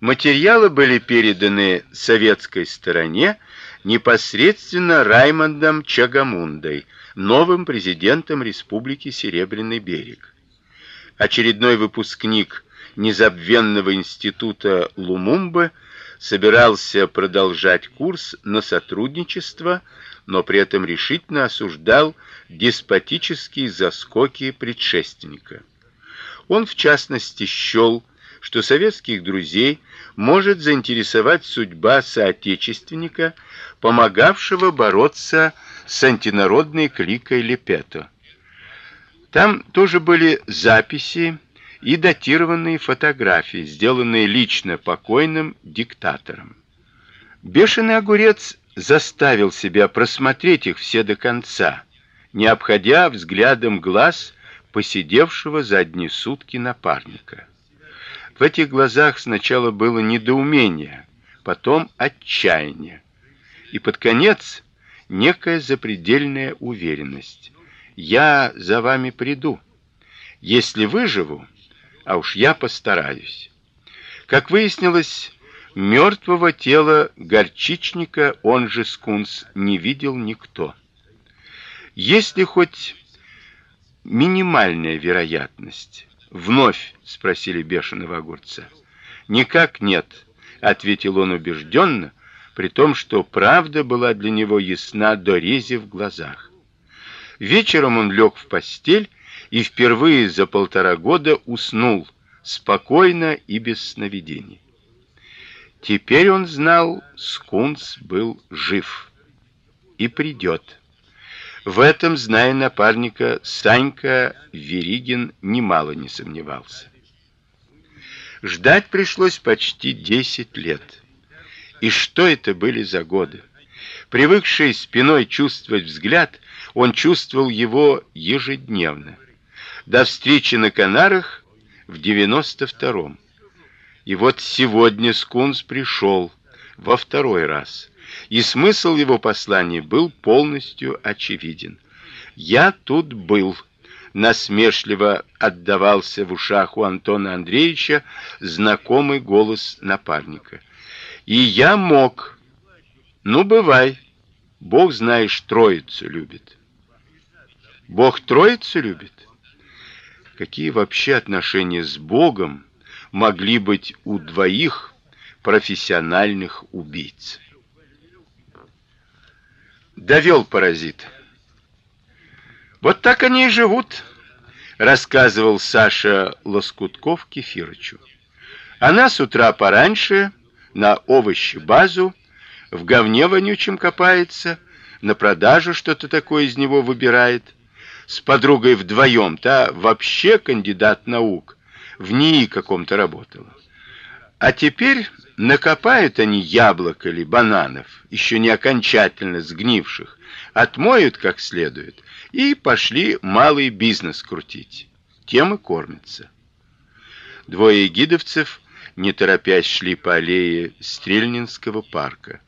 Материалы были переданы советской стороне непосредственно Раймондом Чагамундой, новым президентом Республики Серебряный берег. Очередной выпускник незабвенного института Лумумбы собирался продолжать курс на сотрудничество, но при этом решительно осуждал деспотические заскоки предшественника. Он в частности счел, что советских друзей может заинтересовать судьба соотечественника, помогавшего бороться с антинародной кликой Лепето. Там тоже были записи и датированные фотографии, сделанные лично покойным диктатором. Бешеный огурец заставил себя просмотреть их все до конца, не обходя взглядом глаз посидевшего за одни сутки напарника. В этих глазах сначала было недоумение, потом отчаяние, и под конец некая запредельная уверенность. Я за вами приду. Если выживу, а уж я постараюсь. Как выяснилось, мертвого тела горчичника, он же скунс, не видел никто. Есть ли хоть минимальная вероятность? Вновь спросили бешеного огурца. Никак нет, ответил он убежденно, при том, что правда была для него ясна до рези в глазах. Вечером он лег в постель и впервые за полтора года уснул спокойно и без сновидений. Теперь он знал, Скунс был жив и придет. В этом, зная напарника, Санька Веригин немало не сомневался. Ждать пришлось почти десять лет. И что это были за годы? Привыкший спиной чувствовать взгляд, он чувствовал его ежедневно. До встречи на Канарах в девяносто втором. И вот сегодня Скунс пришел во второй раз. И смысл его послания был полностью очевиден. Я тут был, насмешливо отдавался в ушах у Антона Андреевича знакомый голос напарника. И я мог. Ну бывай. Бог, знаешь, Троицу любит. Бог Троицу любит. Какие вообще отношения с Богом могли быть у двоих профессиональных убийц? Довел паразит. Вот так они и живут, рассказывал Саша Лоскутков Кефирычу. Она с утра пораньше на овощи базу в говне вонючем копается, на продажу что-то такое из него выбирает с подругой вдвоем, та вообще кандидат наук, в НИИ каком-то работала. А теперь накопают они яблок или бананов, еще не окончательно сгнивших, отмоют как следует и пошли малый бизнес крутить. Тем и кормятся. Двое гидовцев, не торопясь, шли по аллее Стрельнинского парка.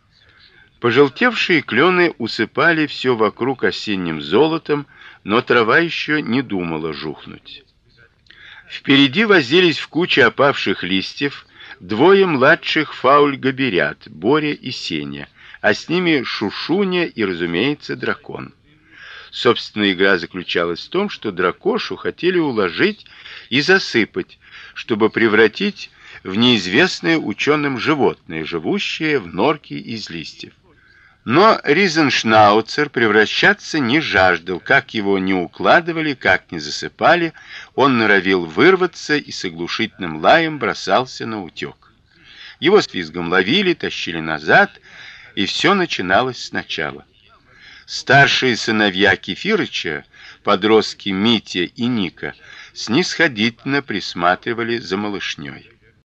Пожелтевшие клены усыпали все вокруг осенним золотом, но трава еще не думала жухнуть. Впереди возились в куче опавших листьев двое младших фауль-гоберят, Боря и Сеня, а с ними Шушуня и, разумеется, дракон. Собственная игра заключалась в том, что дракошу хотели уложить и засыпать, чтобы превратить в неизвестное ученым животное, живущее в норке из листьев. Но Ризеншнауцер превращаться не жаждал, как его не укладывали, как не засыпали, он норовил вырваться и с оглушительным лаем бросался на утёк. Его с визгом ловили, тащили назад, и все начиналось сначала. Старшие сыновья Кефирыча, подростки Митя и Ника, снисходительно присматривали за малышней.